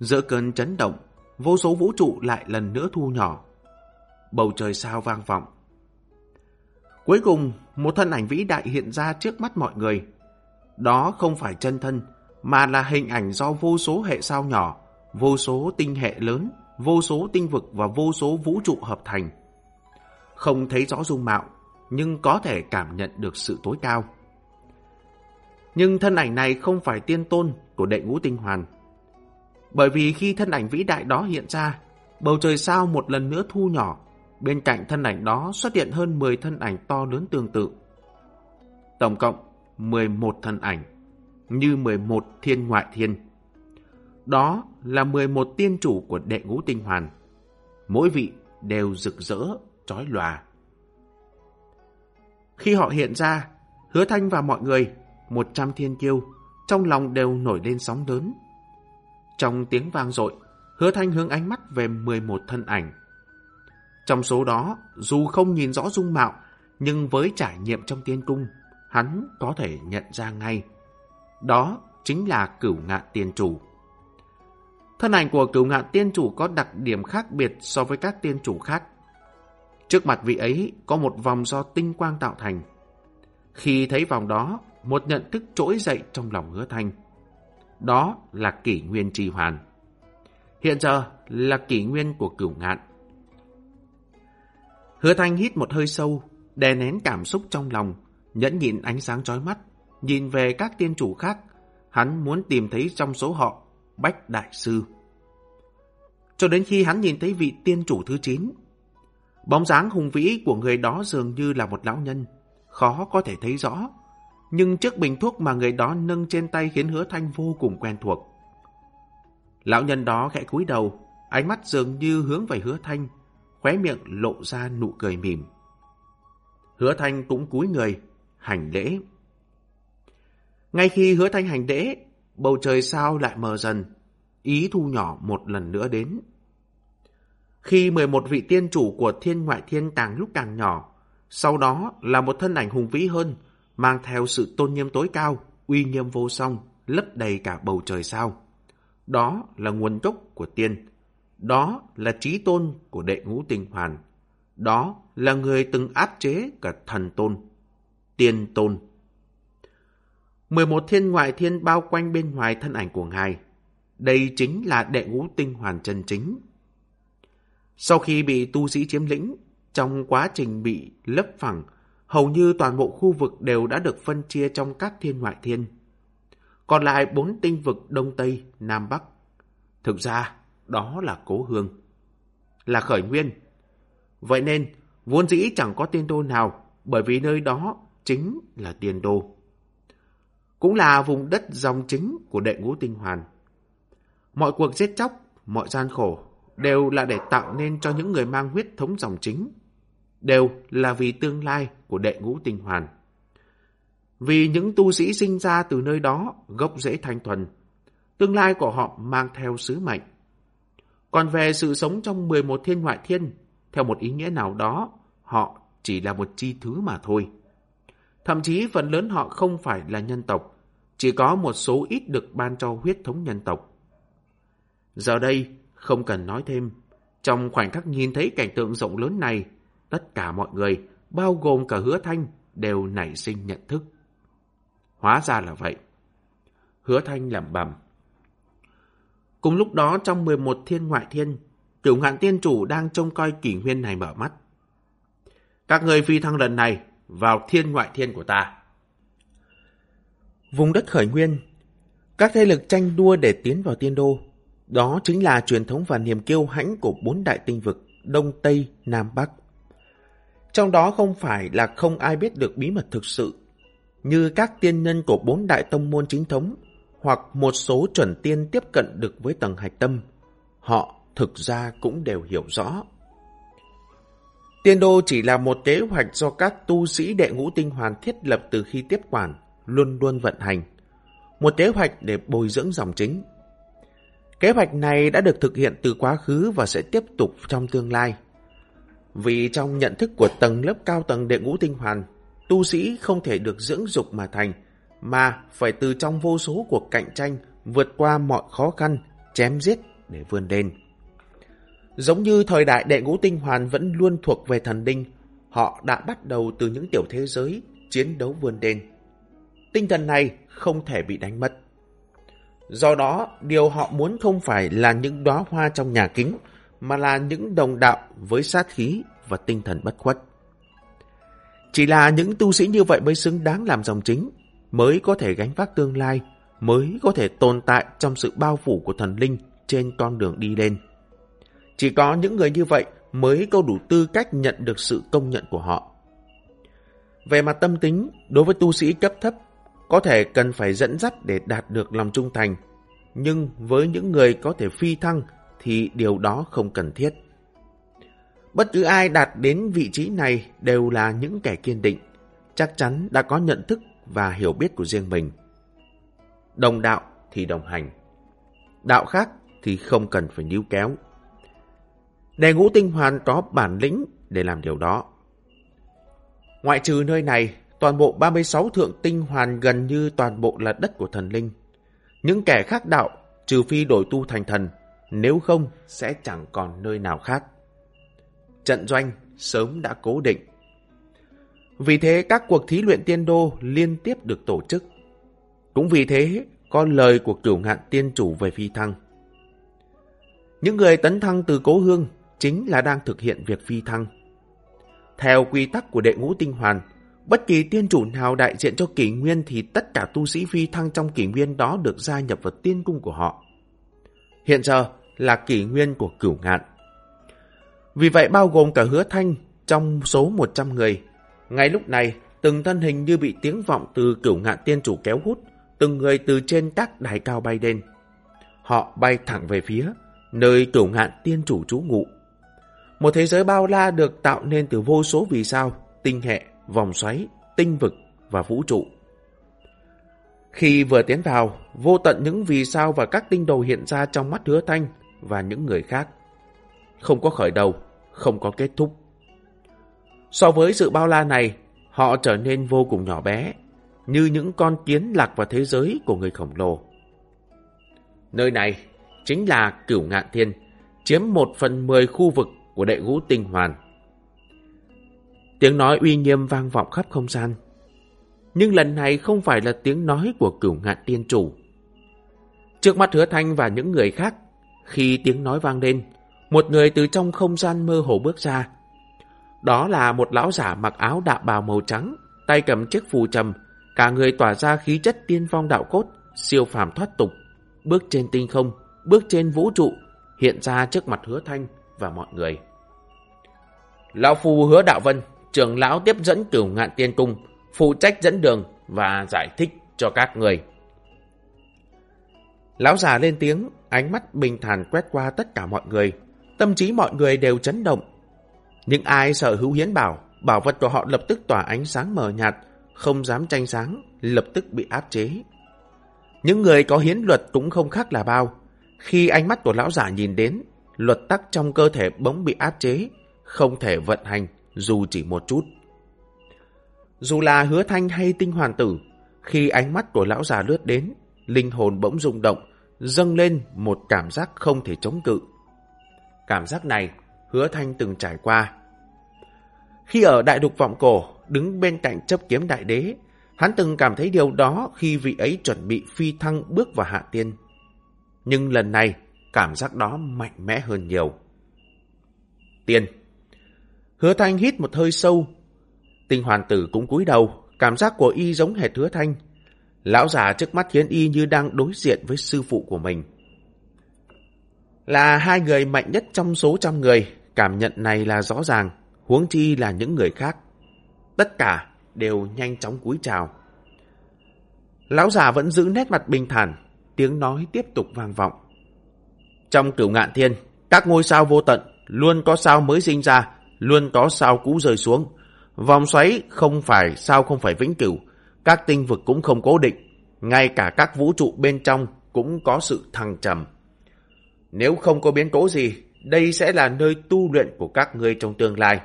Giữa cơn chấn động, vô số vũ trụ lại lần nữa thu nhỏ. Bầu trời sao vang vọng. Cuối cùng, một thân ảnh vĩ đại hiện ra trước mắt mọi người. Đó không phải chân thân, mà là hình ảnh do vô số hệ sao nhỏ, vô số tinh hệ lớn, vô số tinh vực và vô số vũ trụ hợp thành. Không thấy rõ dung mạo, nhưng có thể cảm nhận được sự tối cao. Nhưng thân ảnh này không phải tiên tôn của đệ ngũ tinh hoàn. Bởi vì khi thân ảnh vĩ đại đó hiện ra, bầu trời sao một lần nữa thu nhỏ, bên cạnh thân ảnh đó xuất hiện hơn 10 thân ảnh to lớn tương tự. Tổng cộng 11 thân ảnh, như 11 thiên ngoại thiên. Đó là 11 tiên chủ của đệ ngũ tinh hoàn. Mỗi vị đều rực rỡ, trói lòa. Khi họ hiện ra, hứa thanh và mọi người, 100 thiên kiêu, trong lòng đều nổi lên sóng lớn. Trong tiếng vang dội, hứa thanh hướng ánh mắt về 11 thân ảnh. Trong số đó, dù không nhìn rõ dung mạo, nhưng với trải nghiệm trong tiên cung, hắn có thể nhận ra ngay. Đó chính là cửu ngạn tiên chủ. Thân ảnh của cửu ngạn tiên chủ có đặc điểm khác biệt so với các tiên chủ khác. Trước mặt vị ấy có một vòng do tinh quang tạo thành. Khi thấy vòng đó, một nhận thức trỗi dậy trong lòng hứa thanh. Đó là kỷ nguyên trì hoàn. Hiện giờ là kỷ nguyên của cửu ngạn. Hứa thanh hít một hơi sâu, đè nén cảm xúc trong lòng, nhẫn nhịn ánh sáng chói mắt, nhìn về các tiên chủ khác, hắn muốn tìm thấy trong số họ Bách Đại Sư. Cho đến khi hắn nhìn thấy vị tiên chủ thứ 9, bóng dáng hùng vĩ của người đó dường như là một lão nhân, khó có thể thấy rõ, nhưng chiếc bình thuốc mà người đó nâng trên tay khiến hứa thanh vô cùng quen thuộc. Lão nhân đó khẽ cúi đầu, ánh mắt dường như hướng về hứa thanh, khóe miệng lộ ra nụ cười mỉm. Hứa thanh cũng cúi người, hành lễ. Ngay khi hứa thanh hành lễ, bầu trời sao lại mờ dần, ý thu nhỏ một lần nữa đến. Khi 11 vị tiên chủ của thiên ngoại thiên càng lúc càng nhỏ, sau đó là một thân ảnh hùng vĩ hơn, mang theo sự tôn nghiêm tối cao, uy nghiêm vô song, lấp đầy cả bầu trời sao. Đó là nguồn gốc của tiên. Đó là trí tôn của đệ ngũ tinh hoàn. Đó là người từng áp chế cả thần tôn, tiên tôn. 11 thiên ngoại thiên bao quanh bên ngoài thân ảnh của ngài. Đây chính là đệ ngũ tinh hoàn chân chính. Sau khi bị tu sĩ chiếm lĩnh, trong quá trình bị lấp phẳng, hầu như toàn bộ khu vực đều đã được phân chia trong các thiên ngoại thiên. Còn lại bốn tinh vực Đông Tây, Nam Bắc. Thực ra, đó là cố hương. Là khởi nguyên. Vậy nên, vốn dĩ chẳng có tiên đô nào, bởi vì nơi đó chính là tiên đô. Cũng là vùng đất dòng chính của đệ ngũ tinh hoàn. Mọi cuộc giết chóc, mọi gian khổ đều là để tạo nên cho những người mang huyết thống dòng chính. Đều là vì tương lai của đệ ngũ tinh hoàn. Vì những tu sĩ sinh ra từ nơi đó gốc rễ thanh thuần, tương lai của họ mang theo sứ mệnh. Còn về sự sống trong 11 thiên ngoại thiên, theo một ý nghĩa nào đó, họ chỉ là một chi thứ mà thôi. Thậm chí phần lớn họ không phải là nhân tộc, chỉ có một số ít được ban cho huyết thống nhân tộc. Giờ đây, không cần nói thêm, trong khoảnh khắc nhìn thấy cảnh tượng rộng lớn này, tất cả mọi người, bao gồm cả hứa thanh, đều nảy sinh nhận thức. Hóa ra là vậy. Hứa thanh lẩm bẩm. Cùng lúc đó trong 11 thiên ngoại thiên, cửu ngạn tiên chủ đang trông coi kỷ nguyên này mở mắt. Các người phi thăng lần này vào thiên ngoại thiên của ta. Vùng đất khởi nguyên, các thế lực tranh đua để tiến vào tiên đô. Đó chính là truyền thống và niềm kiêu hãnh của bốn đại tinh vực Đông, Tây, Nam, Bắc. Trong đó không phải là không ai biết được bí mật thực sự, như các tiên nhân của bốn đại tông môn chính thống hoặc một số chuẩn tiên tiếp cận được với tầng hạch tâm. Họ thực ra cũng đều hiểu rõ. Tiên đô chỉ là một kế hoạch do các tu sĩ đệ ngũ tinh hoàn thiết lập từ khi tiếp quản, luôn luôn vận hành. Một kế hoạch để bồi dưỡng dòng chính. Kế hoạch này đã được thực hiện từ quá khứ và sẽ tiếp tục trong tương lai. Vì trong nhận thức của tầng lớp cao tầng đệ ngũ tinh hoàn, tu sĩ không thể được dưỡng dục mà thành, mà phải từ trong vô số cuộc cạnh tranh vượt qua mọi khó khăn, chém giết để vươn lên. Giống như thời đại đệ ngũ tinh hoàn vẫn luôn thuộc về thần đinh, họ đã bắt đầu từ những tiểu thế giới chiến đấu vươn lên. Tinh thần này không thể bị đánh mất. Do đó, điều họ muốn không phải là những đóa hoa trong nhà kính, mà là những đồng đạo với sát khí và tinh thần bất khuất. Chỉ là những tu sĩ như vậy mới xứng đáng làm dòng chính, mới có thể gánh vác tương lai, mới có thể tồn tại trong sự bao phủ của thần linh trên con đường đi lên. Chỉ có những người như vậy mới có đủ tư cách nhận được sự công nhận của họ. Về mặt tâm tính, đối với tu sĩ cấp thấp, có thể cần phải dẫn dắt để đạt được lòng trung thành. Nhưng với những người có thể phi thăng thì điều đó không cần thiết. Bất cứ ai đạt đến vị trí này đều là những kẻ kiên định, chắc chắn đã có nhận thức và hiểu biết của riêng mình. Đồng đạo thì đồng hành. Đạo khác thì không cần phải níu kéo. Đề ngũ tinh hoàn có bản lĩnh để làm điều đó. Ngoại trừ nơi này, toàn bộ 36 thượng tinh hoàn gần như toàn bộ là đất của thần linh. Những kẻ khác đạo, trừ phi đổi tu thành thần, nếu không sẽ chẳng còn nơi nào khác. Trận doanh sớm đã cố định. Vì thế các cuộc thí luyện tiên đô liên tiếp được tổ chức. Cũng vì thế có lời của cửu ngạn tiên chủ về phi thăng. Những người tấn thăng từ cố hương chính là đang thực hiện việc phi thăng. Theo quy tắc của đệ ngũ tinh hoàn, bất kỳ tiên chủ nào đại diện cho kỷ nguyên thì tất cả tu sĩ phi thăng trong kỷ nguyên đó được gia nhập vào tiên cung của họ. Hiện giờ là kỷ nguyên của cửu ngạn. Vì vậy bao gồm cả hứa thanh trong số 100 người. Ngay lúc này, từng thân hình như bị tiếng vọng từ cửu ngạn tiên chủ kéo hút, từng người từ trên các đài cao bay lên. Họ bay thẳng về phía, nơi cửu ngạn tiên chủ trú ngụ. Một thế giới bao la được tạo nên từ vô số vì sao, tinh hệ, vòng xoáy, tinh vực và vũ trụ. Khi vừa tiến vào, vô tận những vì sao và các tinh đồ hiện ra trong mắt hứa thanh và những người khác. Không có khởi đầu, không có kết thúc. So với sự bao la này, họ trở nên vô cùng nhỏ bé, như những con kiến lạc vào thế giới của người khổng lồ. Nơi này chính là cửu ngạn thiên, chiếm một phần mười khu vực của đệ ngũ tinh hoàn. Tiếng nói uy nghiêm vang vọng khắp không gian. Nhưng lần này không phải là tiếng nói của cửu ngạn tiên chủ. Trước mắt hứa thanh và những người khác, khi tiếng nói vang lên, một người từ trong không gian mơ hồ bước ra. Đó là một lão giả mặc áo đạ bào màu trắng, tay cầm chiếc phù trầm, cả người tỏa ra khí chất tiên phong đạo cốt, siêu phàm thoát tục, bước trên tinh không, bước trên vũ trụ, hiện ra trước mặt hứa thanh và mọi người. Lão Phu hứa đạo vân, trưởng lão tiếp dẫn cửu ngạn tiên cung, phụ trách dẫn đường và giải thích cho các người. Lão già lên tiếng, ánh mắt bình thản quét qua tất cả mọi người. Tâm trí mọi người đều chấn động. Những ai sợ hữu hiến bảo, bảo vật của họ lập tức tỏa ánh sáng mờ nhạt, không dám tranh sáng, lập tức bị áp chế. Những người có hiến luật cũng không khác là bao. Khi ánh mắt của lão giả nhìn đến, luật tắc trong cơ thể bỗng bị áp chế, không thể vận hành dù chỉ một chút. Dù là hứa thanh hay tinh hoàn tử, khi ánh mắt của lão già lướt đến, linh hồn bỗng rung động, dâng lên một cảm giác không thể chống cự. Cảm giác này, hứa thanh từng trải qua. Khi ở đại đục vọng cổ, đứng bên cạnh chấp kiếm đại đế, hắn từng cảm thấy điều đó khi vị ấy chuẩn bị phi thăng bước vào hạ tiên. Nhưng lần này, cảm giác đó mạnh mẽ hơn nhiều. Tiên Hứa thanh hít một hơi sâu. Tinh hoàn tử cũng cúi đầu, cảm giác của y giống hệt hứa thanh. Lão già trước mắt khiến y như đang đối diện với sư phụ của mình. Là hai người mạnh nhất trong số trăm người, cảm nhận này là rõ ràng, huống chi là những người khác. Tất cả đều nhanh chóng cúi chào. Lão già vẫn giữ nét mặt bình thản, tiếng nói tiếp tục vang vọng. Trong cửu ngạn thiên, các ngôi sao vô tận luôn có sao mới sinh ra, luôn có sao cũ rơi xuống. Vòng xoáy không phải sao không phải vĩnh cửu, các tinh vực cũng không cố định, ngay cả các vũ trụ bên trong cũng có sự thăng trầm. Nếu không có biến cố gì, đây sẽ là nơi tu luyện của các ngươi trong tương lai.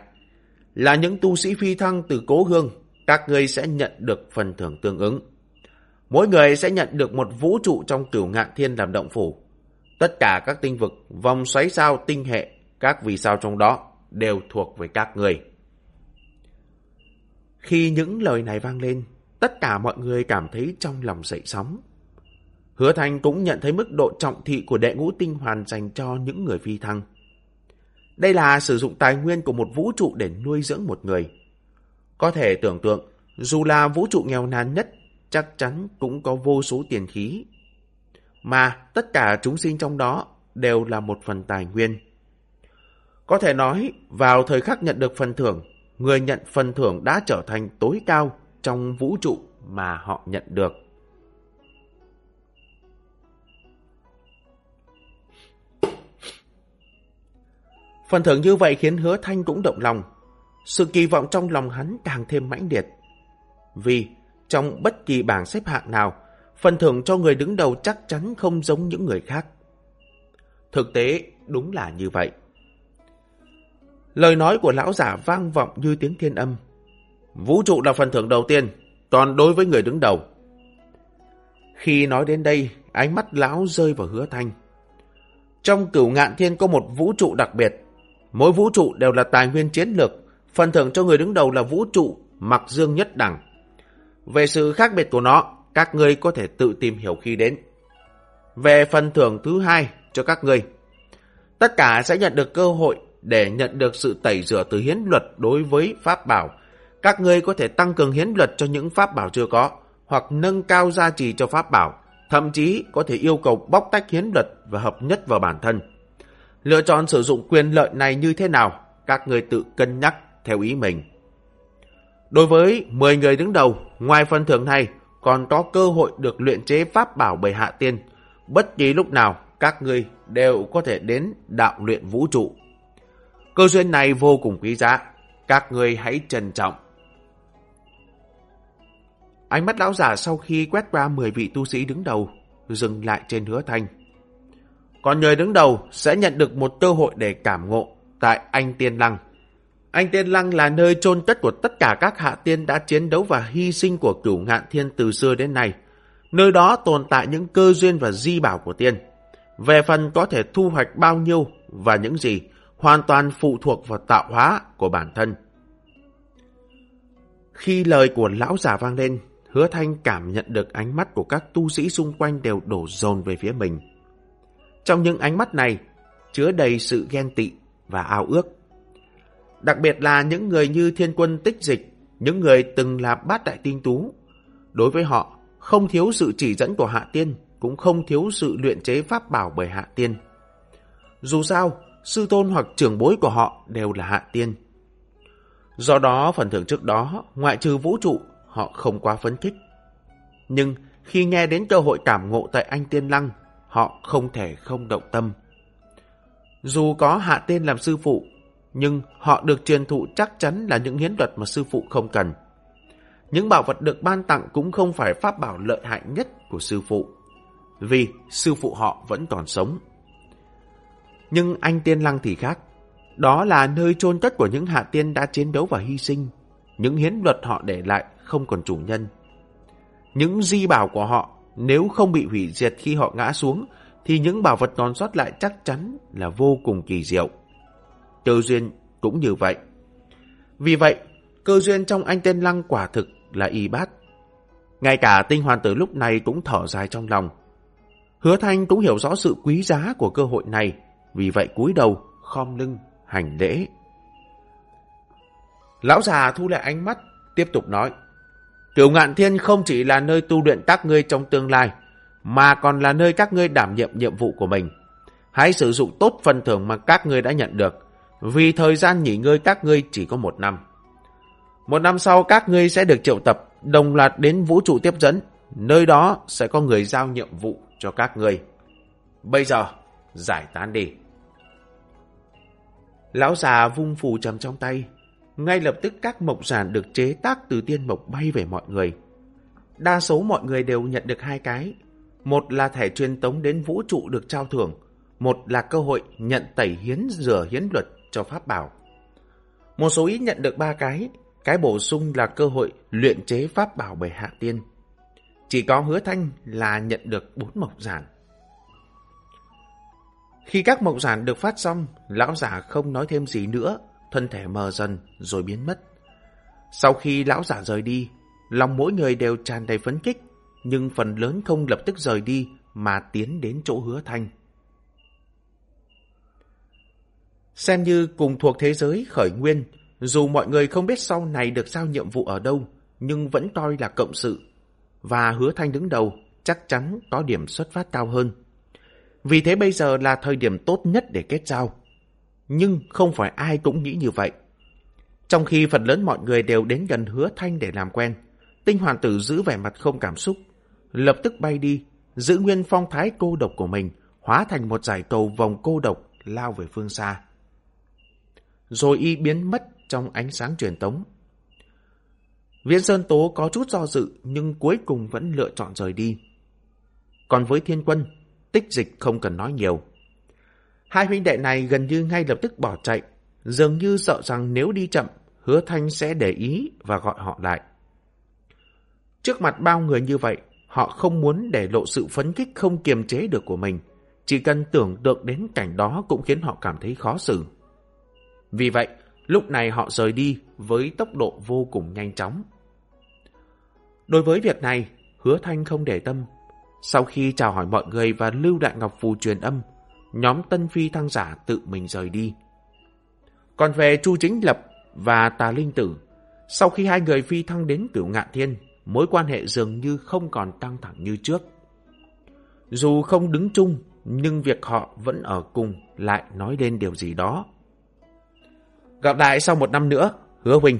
Là những tu sĩ phi thăng từ cố hương, các ngươi sẽ nhận được phần thưởng tương ứng. Mỗi người sẽ nhận được một vũ trụ trong cửu ngạn thiên làm động phủ. Tất cả các tinh vực, vòng xoáy sao, tinh hệ, các vì sao trong đó đều thuộc về các người. Khi những lời này vang lên, tất cả mọi người cảm thấy trong lòng dậy sóng. Hứa Thành cũng nhận thấy mức độ trọng thị của đệ ngũ tinh hoàn dành cho những người phi thăng. Đây là sử dụng tài nguyên của một vũ trụ để nuôi dưỡng một người. Có thể tưởng tượng, dù là vũ trụ nghèo nàn nhất, chắc chắn cũng có vô số tiền khí. Mà tất cả chúng sinh trong đó đều là một phần tài nguyên. Có thể nói, vào thời khắc nhận được phần thưởng, người nhận phần thưởng đã trở thành tối cao trong vũ trụ mà họ nhận được. Phần thưởng như vậy khiến hứa thanh cũng động lòng. Sự kỳ vọng trong lòng hắn càng thêm mãnh liệt. Vì trong bất kỳ bảng xếp hạng nào, phần thưởng cho người đứng đầu chắc chắn không giống những người khác. Thực tế đúng là như vậy. Lời nói của lão giả vang vọng như tiếng thiên âm. Vũ trụ là phần thưởng đầu tiên, toàn đối với người đứng đầu. Khi nói đến đây, ánh mắt lão rơi vào hứa thanh. Trong cửu ngạn thiên có một vũ trụ đặc biệt. Mỗi vũ trụ đều là tài nguyên chiến lược. Phần thưởng cho người đứng đầu là vũ trụ mặc dương nhất đẳng. Về sự khác biệt của nó, các ngươi có thể tự tìm hiểu khi đến. Về phần thưởng thứ hai cho các ngươi, tất cả sẽ nhận được cơ hội để nhận được sự tẩy rửa từ hiến luật đối với pháp bảo. Các ngươi có thể tăng cường hiến luật cho những pháp bảo chưa có, hoặc nâng cao gia trì cho pháp bảo, thậm chí có thể yêu cầu bóc tách hiến luật và hợp nhất vào bản thân. Lựa chọn sử dụng quyền lợi này như thế nào, các người tự cân nhắc theo ý mình. Đối với 10 người đứng đầu, ngoài phần thưởng này, còn có cơ hội được luyện chế pháp bảo bởi hạ tiên. Bất kỳ lúc nào, các ngươi đều có thể đến đạo luyện vũ trụ. Cơ duyên này vô cùng quý giá, các người hãy trân trọng. Ánh mắt lão giả sau khi quét qua 10 vị tu sĩ đứng đầu, dừng lại trên hứa thanh. Còn người đứng đầu sẽ nhận được một cơ hội để cảm ngộ tại Anh Tiên Lăng. Anh Tiên Lăng là nơi chôn cất của tất cả các hạ tiên đã chiến đấu và hy sinh của cửu ngạn thiên từ xưa đến nay. Nơi đó tồn tại những cơ duyên và di bảo của tiên. Về phần có thể thu hoạch bao nhiêu và những gì, hoàn toàn phụ thuộc vào tạo hóa của bản thân. Khi lời của lão già vang lên, hứa thanh cảm nhận được ánh mắt của các tu sĩ xung quanh đều đổ dồn về phía mình. Trong những ánh mắt này, chứa đầy sự ghen tị và ao ước. Đặc biệt là những người như thiên quân tích dịch, những người từng là bát đại tinh tú. Đối với họ, không thiếu sự chỉ dẫn của hạ tiên, cũng không thiếu sự luyện chế pháp bảo bởi hạ tiên. Dù sao, sư tôn hoặc trưởng bối của họ đều là hạ tiên. Do đó, phần thưởng trước đó, ngoại trừ vũ trụ, họ không quá phấn khích. Nhưng khi nghe đến cơ hội cảm ngộ tại Anh Tiên Lăng, họ không thể không động tâm. Dù có hạ tiên làm sư phụ, nhưng họ được truyền thụ chắc chắn là những hiến luật mà sư phụ không cần. những bảo vật được ban tặng cũng không phải pháp bảo lợi hại nhất của sư phụ, vì sư phụ họ vẫn còn sống. Nhưng anh Tiên Lăng thì khác. Đó là nơi chôn cất của những hạ tiên đã chiến đấu và hy sinh. Những hiến luật họ để lại không còn chủ nhân. Những di bảo của họ nếu không bị hủy diệt khi họ ngã xuống thì những bảo vật còn sót lại chắc chắn là vô cùng kỳ diệu. Cơ duyên cũng như vậy. Vì vậy, cơ duyên trong anh tên Lăng quả thực là y bát. Ngay cả tinh hoàn tử lúc này cũng thở dài trong lòng. Hứa Thanh cũng hiểu rõ sự quý giá của cơ hội này, vì vậy cúi đầu, khom lưng, hành lễ. Lão già thu lại ánh mắt, tiếp tục nói. Cửu ngạn thiên không chỉ là nơi tu luyện các ngươi trong tương lai, mà còn là nơi các ngươi đảm nhiệm nhiệm vụ của mình. Hãy sử dụng tốt phần thưởng mà các ngươi đã nhận được, vì thời gian nghỉ ngơi các ngươi chỉ có một năm. Một năm sau các ngươi sẽ được triệu tập, đồng loạt đến vũ trụ tiếp dẫn, nơi đó sẽ có người giao nhiệm vụ cho các ngươi. Bây giờ, giải tán đi. Lão già vung phù trầm trong tay. Ngay lập tức các mộc giản được chế tác từ tiên mộc bay về mọi người. Đa số mọi người đều nhận được hai cái. Một là thẻ truyền tống đến vũ trụ được trao thưởng. Một là cơ hội nhận tẩy hiến, rửa hiến luật cho pháp bảo. Một số ít nhận được ba cái. Cái bổ sung là cơ hội luyện chế pháp bảo bởi hạ tiên. Chỉ có hứa thanh là nhận được bốn mộc giản. Khi các mộng giản được phát xong, lão giả không nói thêm gì nữa, thân thể mờ dần rồi biến mất. Sau khi lão giả rời đi, lòng mỗi người đều tràn đầy phấn kích, nhưng phần lớn không lập tức rời đi mà tiến đến chỗ hứa thanh. Xem như cùng thuộc thế giới khởi nguyên, dù mọi người không biết sau này được giao nhiệm vụ ở đâu, nhưng vẫn coi là cộng sự. Và hứa thanh đứng đầu, chắc chắn có điểm xuất phát cao hơn. Vì thế bây giờ là thời điểm tốt nhất để kết giao. Nhưng không phải ai cũng nghĩ như vậy. Trong khi phần lớn mọi người đều đến gần hứa thanh để làm quen, tinh hoàn tử giữ vẻ mặt không cảm xúc, lập tức bay đi, giữ nguyên phong thái cô độc của mình, hóa thành một giải cầu vòng cô độc lao về phương xa. Rồi y biến mất trong ánh sáng truyền tống. Viễn Sơn Tố có chút do dự nhưng cuối cùng vẫn lựa chọn rời đi. Còn với thiên quân, tích dịch không cần nói nhiều. Hai huynh đệ này gần như ngay lập tức bỏ chạy, dường như sợ rằng nếu đi chậm, hứa thanh sẽ để ý và gọi họ lại. Trước mặt bao người như vậy, họ không muốn để lộ sự phấn kích không kiềm chế được của mình. Chỉ cần tưởng tượng đến cảnh đó cũng khiến họ cảm thấy khó xử. Vì vậy, lúc này họ rời đi với tốc độ vô cùng nhanh chóng. Đối với việc này, hứa thanh không để tâm, sau khi chào hỏi mọi người và lưu đại ngọc phù truyền âm, nhóm tân phi thăng giả tự mình rời đi. Còn về Chu Chính Lập và Tà Linh Tử, sau khi hai người phi thăng đến cửu ngạn thiên, mối quan hệ dường như không còn căng thẳng như trước. Dù không đứng chung, nhưng việc họ vẫn ở cùng lại nói lên điều gì đó. Gặp lại sau một năm nữa, hứa huynh.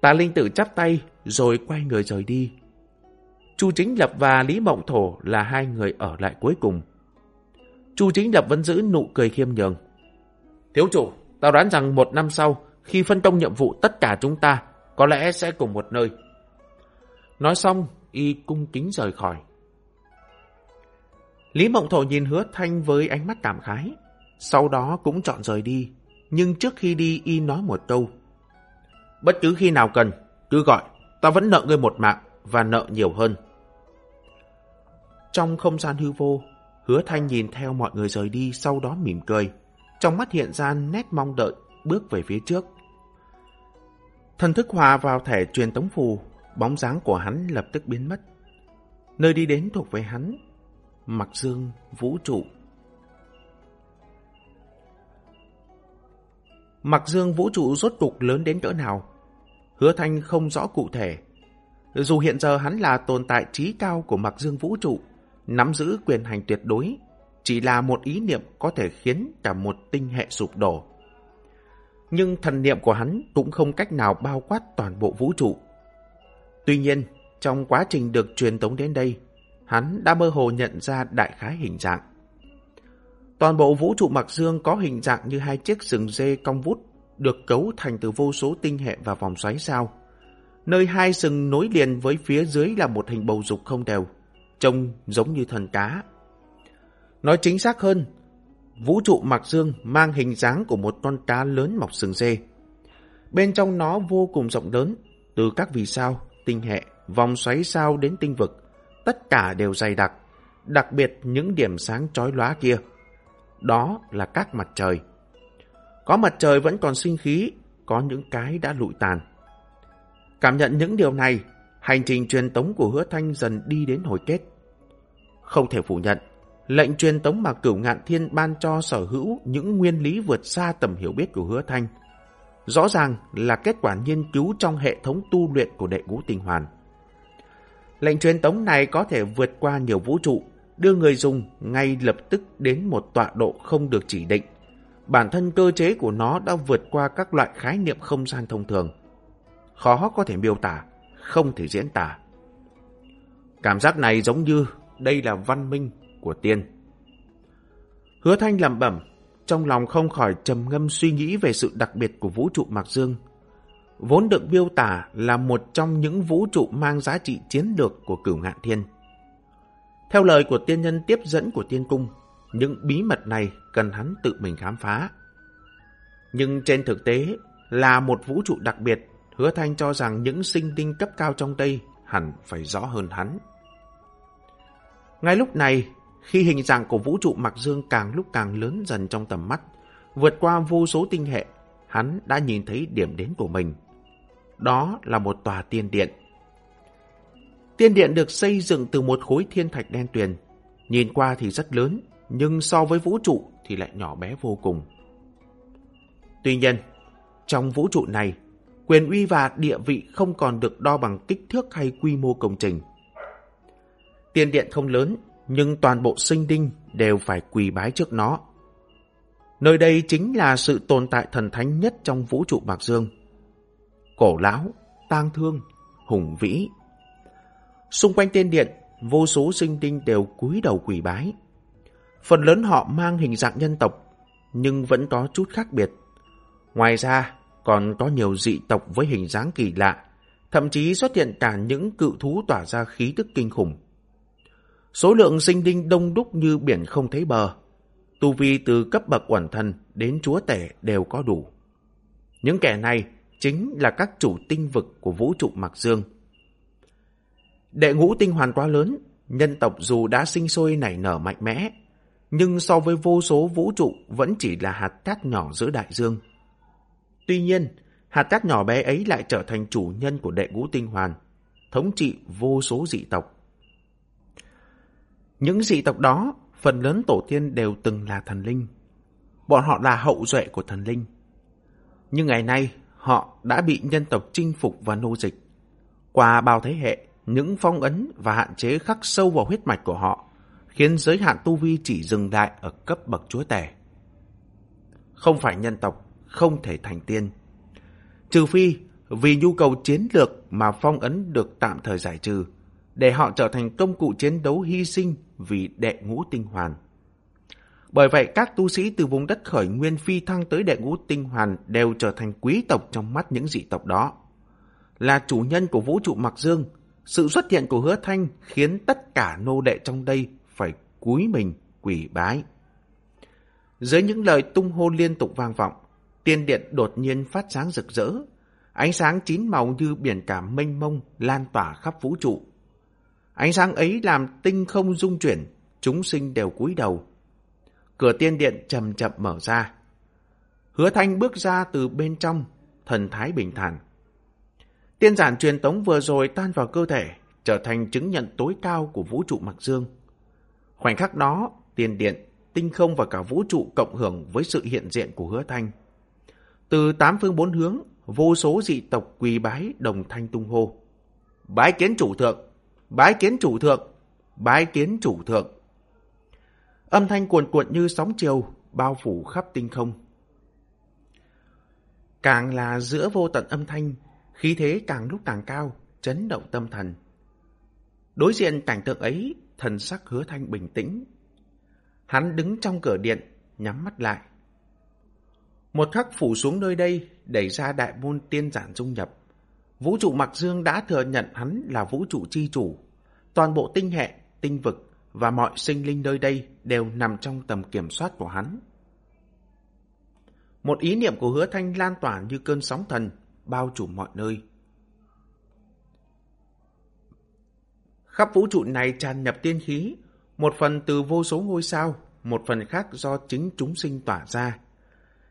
Tà Linh Tử chắp tay rồi quay người rời đi. Chu Chính Lập và Lý Mộng Thổ là hai người ở lại cuối cùng. Chu Chính Lập vẫn giữ nụ cười khiêm nhường. Thiếu chủ, tao đoán rằng một năm sau, khi phân công nhiệm vụ tất cả chúng ta, có lẽ sẽ cùng một nơi. Nói xong, y cung kính rời khỏi. Lý Mộng Thổ nhìn hứa thanh với ánh mắt cảm khái, sau đó cũng chọn rời đi. Nhưng trước khi đi, y nói một câu. Bất cứ khi nào cần, cứ gọi, tao vẫn nợ ngươi một mạng và nợ nhiều hơn. Trong không gian hư vô, hứa thanh nhìn theo mọi người rời đi sau đó mỉm cười. Trong mắt hiện ra nét mong đợi, bước về phía trước. Thần thức hòa vào thẻ truyền tống phù, bóng dáng của hắn lập tức biến mất. Nơi đi đến thuộc về hắn, mặc dương, vũ trụ. Mặc dương vũ trụ rốt cục lớn đến cỡ nào? Hứa Thanh không rõ cụ thể, dù hiện giờ hắn là tồn tại trí cao của mặc dương vũ trụ, nắm giữ quyền hành tuyệt đối, chỉ là một ý niệm có thể khiến cả một tinh hệ sụp đổ. Nhưng thần niệm của hắn cũng không cách nào bao quát toàn bộ vũ trụ. Tuy nhiên, trong quá trình được truyền tống đến đây, hắn đã mơ hồ nhận ra đại khái hình dạng. Toàn bộ vũ trụ mặc dương có hình dạng như hai chiếc sừng dê cong vút, được cấu thành từ vô số tinh hệ và vòng xoáy sao nơi hai sừng nối liền với phía dưới là một hình bầu dục không đều, trông giống như thần cá. Nói chính xác hơn, vũ trụ mạc dương mang hình dáng của một con cá lớn mọc sừng dê. Bên trong nó vô cùng rộng lớn, từ các vì sao, tinh hệ, vòng xoáy sao đến tinh vực, tất cả đều dày đặc, đặc biệt những điểm sáng chói lóa kia. Đó là các mặt trời. Có mặt trời vẫn còn sinh khí, có những cái đã lụi tàn. Cảm nhận những điều này, hành trình truyền tống của hứa thanh dần đi đến hồi kết. Không thể phủ nhận, lệnh truyền tống mà cửu ngạn thiên ban cho sở hữu những nguyên lý vượt xa tầm hiểu biết của hứa thanh. Rõ ràng là kết quả nghiên cứu trong hệ thống tu luyện của đệ ngũ tinh hoàn. Lệnh truyền tống này có thể vượt qua nhiều vũ trụ, đưa người dùng ngay lập tức đến một tọa độ không được chỉ định. Bản thân cơ chế của nó đã vượt qua các loại khái niệm không gian thông thường. Khó có thể miêu tả, không thể diễn tả. Cảm giác này giống như đây là văn minh của tiên. Hứa Thanh lẩm bẩm, trong lòng không khỏi trầm ngâm suy nghĩ về sự đặc biệt của vũ trụ Mạc Dương. Vốn được miêu tả là một trong những vũ trụ mang giá trị chiến lược của cửu ngạn thiên. Theo lời của tiên nhân tiếp dẫn của tiên cung, những bí mật này cần hắn tự mình khám phá. Nhưng trên thực tế là một vũ trụ đặc biệt, hứa thanh cho rằng những sinh tinh cấp cao trong đây hẳn phải rõ hơn hắn. Ngay lúc này, khi hình dạng của vũ trụ Mạc Dương càng lúc càng lớn dần trong tầm mắt, vượt qua vô số tinh hệ, hắn đã nhìn thấy điểm đến của mình. Đó là một tòa tiên điện. Tiên điện được xây dựng từ một khối thiên thạch đen tuyền. Nhìn qua thì rất lớn, nhưng so với vũ trụ thì lại nhỏ bé vô cùng. Tuy nhiên, trong vũ trụ này, quyền uy và địa vị không còn được đo bằng kích thước hay quy mô công trình. Tiên điện không lớn, nhưng toàn bộ sinh đinh đều phải quỳ bái trước nó. Nơi đây chính là sự tồn tại thần thánh nhất trong vũ trụ Bạc Dương. Cổ lão, tang thương, hùng vĩ. Xung quanh tiên điện, vô số sinh đinh đều cúi đầu quỳ bái. Phần lớn họ mang hình dạng nhân tộc, nhưng vẫn có chút khác biệt. Ngoài ra, còn có nhiều dị tộc với hình dáng kỳ lạ, thậm chí xuất hiện cả những cự thú tỏa ra khí tức kinh khủng. Số lượng sinh linh đông đúc như biển không thấy bờ. Tu vi từ cấp bậc quẩn thần đến chúa tể đều có đủ. Những kẻ này chính là các chủ tinh vực của vũ trụ Mạc Dương. Đệ ngũ tinh hoàn quá lớn, nhân tộc dù đã sinh sôi nảy nở mạnh mẽ, nhưng so với vô số vũ trụ vẫn chỉ là hạt cát nhỏ giữa đại dương. Tuy nhiên, hạt cát nhỏ bé ấy lại trở thành chủ nhân của đệ ngũ tinh hoàn, thống trị vô số dị tộc. Những dị tộc đó, phần lớn tổ tiên đều từng là thần linh. Bọn họ là hậu duệ của thần linh. Nhưng ngày nay, họ đã bị nhân tộc chinh phục và nô dịch. Qua bao thế hệ, những phong ấn và hạn chế khắc sâu vào huyết mạch của họ, khiến giới hạn tu vi chỉ dừng lại ở cấp bậc chúa tể. Không phải nhân tộc, không thể thành tiên. Trừ phi, vì nhu cầu chiến lược mà phong ấn được tạm thời giải trừ, để họ trở thành công cụ chiến đấu hy sinh vì đệ ngũ tinh hoàn. Bởi vậy, các tu sĩ từ vùng đất khởi nguyên phi thăng tới đệ ngũ tinh hoàn đều trở thành quý tộc trong mắt những dị tộc đó. Là chủ nhân của vũ trụ Mặc Dương, sự xuất hiện của hứa thanh khiến tất cả nô đệ trong đây phải cúi mình quỷ bái. Dưới những lời tung hô liên tục vang vọng, tiên điện đột nhiên phát sáng rực rỡ, ánh sáng chín màu như biển cả mênh mông lan tỏa khắp vũ trụ. Ánh sáng ấy làm tinh không dung chuyển, chúng sinh đều cúi đầu. Cửa tiên điện chậm chậm mở ra. Hứa thanh bước ra từ bên trong, thần thái bình thản. Tiên giản truyền tống vừa rồi tan vào cơ thể, trở thành chứng nhận tối cao của vũ trụ mặc dương. Khoảnh khắc đó, tiền điện, tinh không và cả vũ trụ cộng hưởng với sự hiện diện của hứa thanh. Từ tám phương bốn hướng, vô số dị tộc quỳ bái đồng thanh tung hô. Bái kiến chủ thượng, bái kiến chủ thượng, bái kiến chủ thượng. Âm thanh cuồn cuộn như sóng chiều, bao phủ khắp tinh không. Càng là giữa vô tận âm thanh, khí thế càng lúc càng cao, chấn động tâm thần. Đối diện cảnh tượng ấy, thần sắc hứa thanh bình tĩnh. Hắn đứng trong cửa điện, nhắm mắt lại. Một khắc phủ xuống nơi đây, đẩy ra đại môn tiên giản dung nhập. Vũ trụ Mạc Dương đã thừa nhận hắn là vũ trụ chi chủ. Toàn bộ tinh hệ, tinh vực và mọi sinh linh nơi đây đều nằm trong tầm kiểm soát của hắn. Một ý niệm của hứa thanh lan tỏa như cơn sóng thần, bao trùm mọi nơi. Khắp vũ trụ này tràn nhập tiên khí, một phần từ vô số ngôi sao, một phần khác do chính chúng sinh tỏa ra.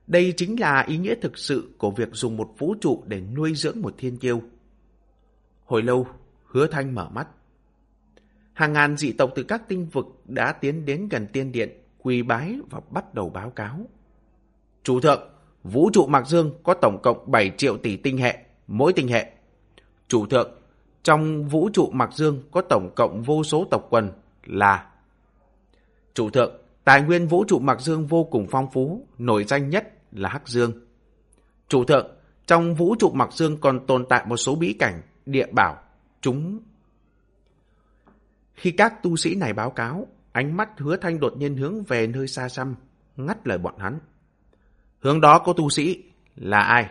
Đây chính là ý nghĩa thực sự của việc dùng một vũ trụ để nuôi dưỡng một thiên kiêu. Hồi lâu, hứa thanh mở mắt. Hàng ngàn dị tộc từ các tinh vực đã tiến đến gần tiên điện, quỳ bái và bắt đầu báo cáo. Chủ thượng, vũ trụ Mạc Dương có tổng cộng 7 triệu tỷ tinh hệ, mỗi tinh hệ. Chủ thượng, trong vũ trụ Mạc Dương có tổng cộng vô số tộc quần là Chủ thượng, tài nguyên vũ trụ Mạc Dương vô cùng phong phú, nổi danh nhất là Hắc Dương. Chủ thượng, trong vũ trụ Mạc Dương còn tồn tại một số bí cảnh, địa bảo, chúng... Khi các tu sĩ này báo cáo, ánh mắt hứa thanh đột nhiên hướng về nơi xa xăm, ngắt lời bọn hắn. Hướng đó có tu sĩ, là ai?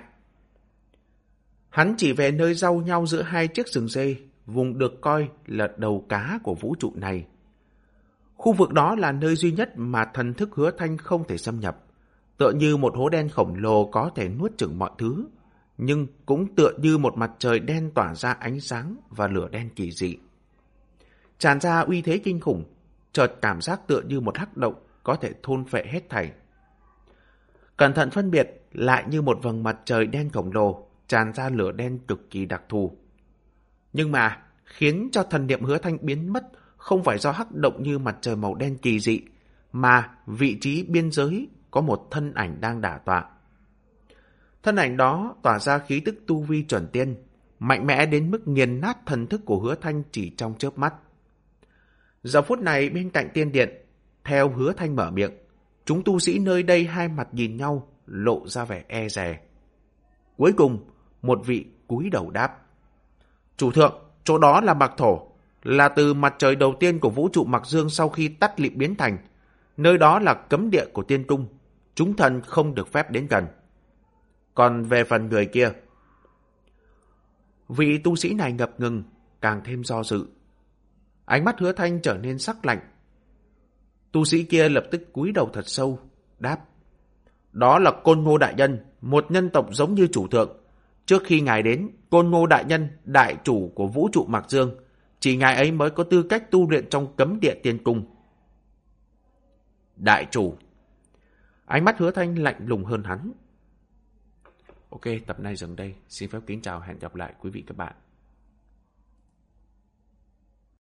Hắn chỉ về nơi giao nhau giữa hai chiếc rừng dây, vùng được coi là đầu cá của vũ trụ này. Khu vực đó là nơi duy nhất mà thần thức hứa thanh không thể xâm nhập, tựa như một hố đen khổng lồ có thể nuốt chửng mọi thứ, nhưng cũng tựa như một mặt trời đen tỏa ra ánh sáng và lửa đen kỳ dị. Tràn ra uy thế kinh khủng, chợt cảm giác tựa như một hắc động có thể thôn phệ hết thảy. Cẩn thận phân biệt lại như một vầng mặt trời đen khổng lồ, tràn ra lửa đen cực kỳ đặc thù. Nhưng mà, khiến cho thần niệm hứa thanh biến mất không phải do hắc động như mặt trời màu đen kỳ dị, mà vị trí biên giới có một thân ảnh đang đả tọa. Thân ảnh đó tỏa ra khí tức tu vi chuẩn tiên, mạnh mẽ đến mức nghiền nát thần thức của hứa thanh chỉ trong chớp mắt. Giờ phút này bên cạnh tiên điện, theo hứa thanh mở miệng, chúng tu sĩ nơi đây hai mặt nhìn nhau, lộ ra vẻ e rè. Cuối cùng, một vị cúi đầu đáp. Chủ thượng, chỗ đó là Mạc Thổ, là từ mặt trời đầu tiên của vũ trụ Mạc Dương sau khi tắt lịm biến thành. Nơi đó là cấm địa của tiên cung, chúng thần không được phép đến gần. Còn về phần người kia, vị tu sĩ này ngập ngừng, càng thêm do dự. Ánh mắt hứa thanh trở nên sắc lạnh. Tu sĩ kia lập tức cúi đầu thật sâu, đáp. Đó là Côn Ngô Đại Nhân, một nhân tộc giống như chủ thượng. Trước khi ngài đến, Côn Ngô Đại Nhân, đại chủ của vũ trụ Mạc Dương, chỉ ngài ấy mới có tư cách tu luyện trong cấm địa tiên cung. Đại chủ Ánh mắt hứa thanh lạnh lùng hơn hắn. Ok, tập này dừng đây. Xin phép kính chào hẹn gặp lại quý vị các bạn.